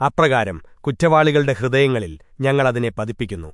അപ്രകാരം കുറ്റവാളികളുടെ ഹൃദയങ്ങളിൽ ഞങ്ങളതിനെ പതിപ്പിക്കുന്നു